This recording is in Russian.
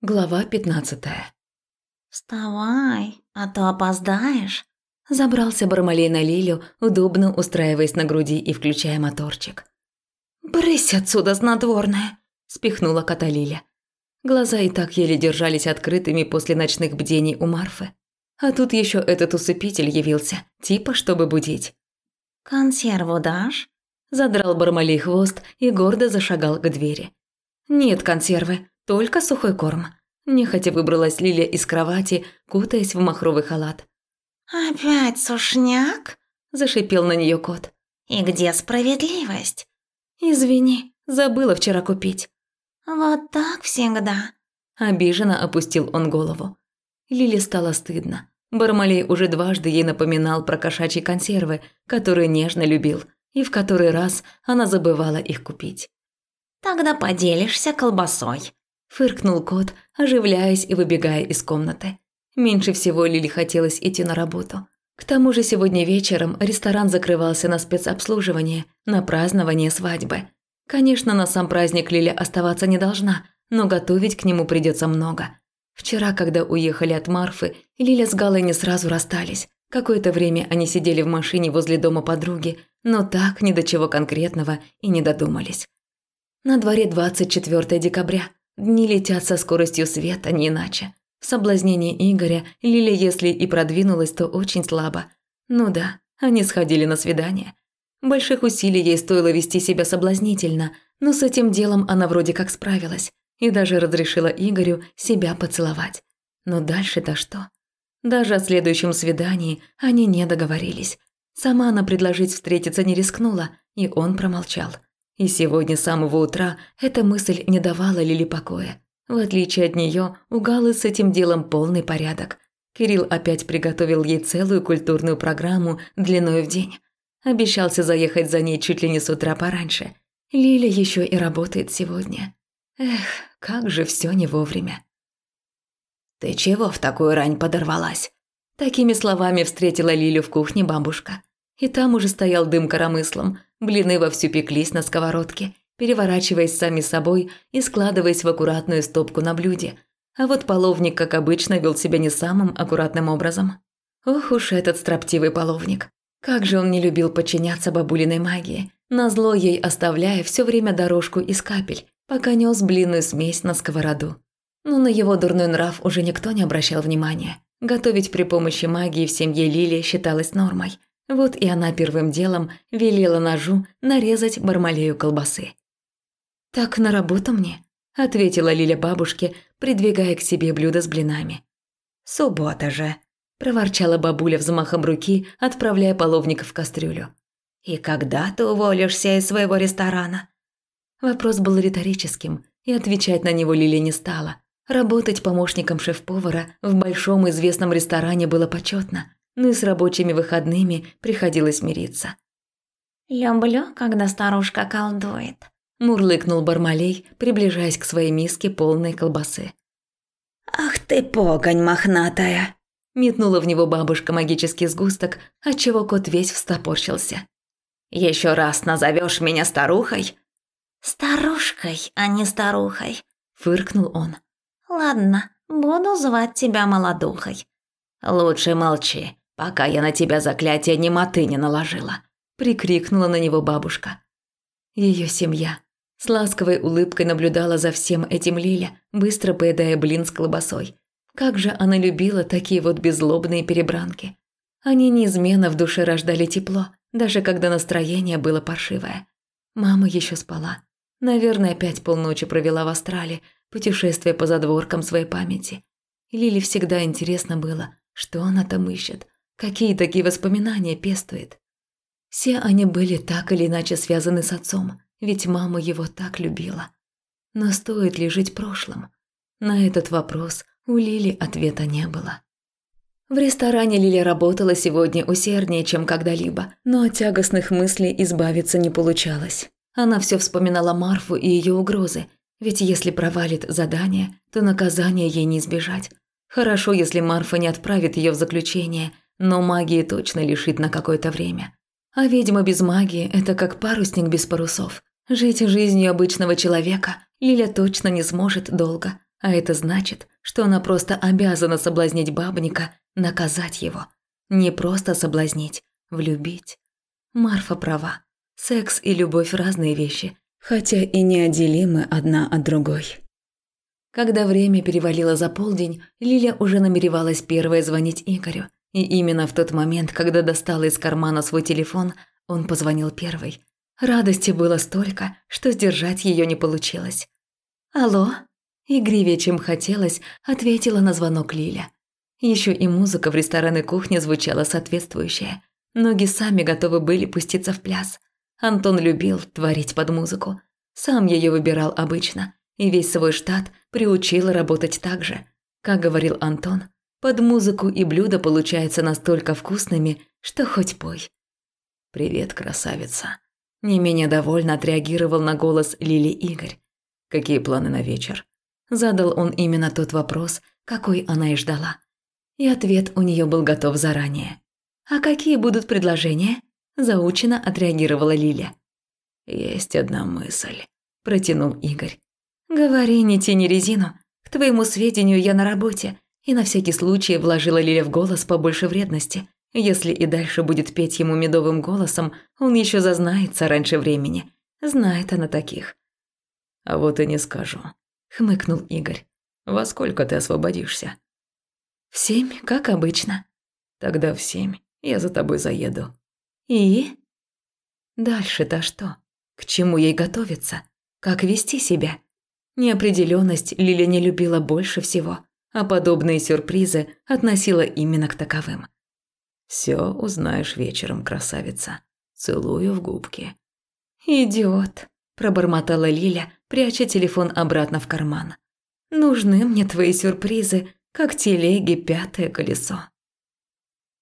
Глава 15. «Вставай, а то опоздаешь», – забрался Бармалей на Лилю, удобно устраиваясь на груди и включая моторчик. «Брысь отсюда, знатворная!» – спихнула кота Лиля. Глаза и так еле держались открытыми после ночных бдений у Марфы. А тут еще этот усыпитель явился, типа чтобы будить. «Консерву дашь?» – задрал Бармалей хвост и гордо зашагал к двери. «Нет консервы, только сухой корм. Нехотя выбралась Лилия из кровати, кутаясь в махровый халат. «Опять сушняк?» – зашипел на нее кот. «И где справедливость?» «Извини, забыла вчера купить». «Вот так всегда». Обиженно опустил он голову. Лиле стало стыдно. Бармалей уже дважды ей напоминал про кошачьи консервы, которые нежно любил, и в который раз она забывала их купить. «Тогда поделишься колбасой», Фыркнул кот, оживляясь и выбегая из комнаты. Меньше всего Лили хотелось идти на работу. К тому же сегодня вечером ресторан закрывался на спецобслуживание, на празднование свадьбы. Конечно, на сам праздник Лиля оставаться не должна, но готовить к нему придется много. Вчера, когда уехали от Марфы, Лиля с Галой не сразу расстались. Какое-то время они сидели в машине возле дома подруги, но так ни до чего конкретного и не додумались. На дворе 24 декабря. Дни летят со скоростью света, не иначе. В соблазнении Игоря Лиля, если и продвинулась, то очень слабо. Ну да, они сходили на свидание. Больших усилий ей стоило вести себя соблазнительно, но с этим делом она вроде как справилась и даже разрешила Игорю себя поцеловать. Но дальше-то что? Даже о следующем свидании они не договорились. Сама она предложить встретиться не рискнула, и он промолчал. И сегодня с самого утра эта мысль не давала Лили покоя. В отличие от нее, у Галы с этим делом полный порядок. Кирилл опять приготовил ей целую культурную программу длиной в день. Обещался заехать за ней чуть ли не с утра пораньше. Лиля еще и работает сегодня. Эх, как же все не вовремя. «Ты чего в такую рань подорвалась?» Такими словами встретила Лилю в кухне бабушка. И там уже стоял дым коромыслом, блины вовсю пеклись на сковородке, переворачиваясь сами собой и складываясь в аккуратную стопку на блюде. А вот половник, как обычно, вел себя не самым аккуратным образом. Ох уж этот строптивый половник. Как же он не любил подчиняться бабулиной магии, назло ей оставляя все время дорожку из капель, пока нес блинную смесь на сковороду. Но на его дурной нрав уже никто не обращал внимания. Готовить при помощи магии в семье Лили считалось нормой – вот и она первым делом велела ножу нарезать бармалею колбасы. «Так на работу мне», – ответила Лиля бабушке, придвигая к себе блюдо с блинами. «Суббота же», – проворчала бабуля взмахом руки, отправляя половник в кастрюлю. «И когда ты уволишься из своего ресторана?» Вопрос был риторическим, и отвечать на него Лиля не стала. Работать помощником шеф-повара в большом известном ресторане было почетно но и с рабочими выходными приходилось мириться. «Люблю, когда старушка колдует», – мурлыкнул Бармалей, приближаясь к своей миске полной колбасы. «Ах ты погонь мохнатая!» – метнула в него бабушка магический сгусток, отчего кот весь встопорщился. «Еще раз назовешь меня старухой?» «Старушкой, а не старухой», – фыркнул он. «Ладно, буду звать тебя молодухой». «Лучше молчи, пока я на тебя заклятие немоты не наложила», – прикрикнула на него бабушка. Ее семья с ласковой улыбкой наблюдала за всем этим Лиля, быстро поедая блин с колбасой. Как же она любила такие вот беззлобные перебранки. Они неизменно в душе рождали тепло, даже когда настроение было паршивое. Мама еще спала. Наверное, опять полночи провела в Австралии, путешествуя по задворкам своей памяти. Лиле всегда интересно было, что она там ищет, Какие такие воспоминания пестует? Все они были так или иначе связаны с отцом, ведь мама его так любила. Но стоит ли жить прошлым? На этот вопрос у Лили ответа не было. В ресторане Лили работала сегодня усерднее, чем когда-либо, но от тягостных мыслей избавиться не получалось. Она все вспоминала Марфу и ее угрозы, ведь если провалит задание, то наказание ей не избежать. Хорошо, если Марфа не отправит ее в заключение – но магии точно лишит на какое-то время. А ведьма без магии – это как парусник без парусов. Жить жизнью обычного человека Лиля точно не сможет долго. А это значит, что она просто обязана соблазнить бабника, наказать его. Не просто соблазнить, влюбить. Марфа права. Секс и любовь – разные вещи, хотя и неотделимы одна от другой. Когда время перевалило за полдень, Лиля уже намеревалась первая звонить Игорю. И именно в тот момент, когда достала из кармана свой телефон, он позвонил первый. Радости было столько, что сдержать ее не получилось. «Алло?» Игривее, чем хотелось, ответила на звонок Лиля. Еще и музыка в ресторанной кухне звучала соответствующая. Ноги сами готовы были пуститься в пляс. Антон любил творить под музыку. Сам ее выбирал обычно, и весь свой штат приучил работать так же. Как говорил Антон, под музыку и блюда получаются настолько вкусными, что хоть пой. «Привет, красавица!» Не менее довольно отреагировал на голос Лили Игорь. «Какие планы на вечер?» Задал он именно тот вопрос, какой она и ждала. И ответ у нее был готов заранее. «А какие будут предложения?» Заучено отреагировала Лиля. «Есть одна мысль», – протянул Игорь. «Говори, не тяни резину. К твоему сведению, я на работе, и на всякий случай вложила Лиля в голос побольше вредности. Если и дальше будет петь ему медовым голосом, он еще зазнается раньше времени. Знает она таких. А вот и не скажу, хмыкнул Игорь. Во сколько ты освободишься? В семь, как обычно. Тогда в семь я за тобой заеду. И? Дальше-то что? К чему ей готовиться? Как вести себя? Неопределенность Лиля не любила больше всего, а подобные сюрпризы относила именно к таковым. Все узнаешь вечером, красавица. Целую в губки. Идиот, пробормотала Лиля, пряча телефон обратно в карман. Нужны мне твои сюрпризы, как телеги пятое колесо.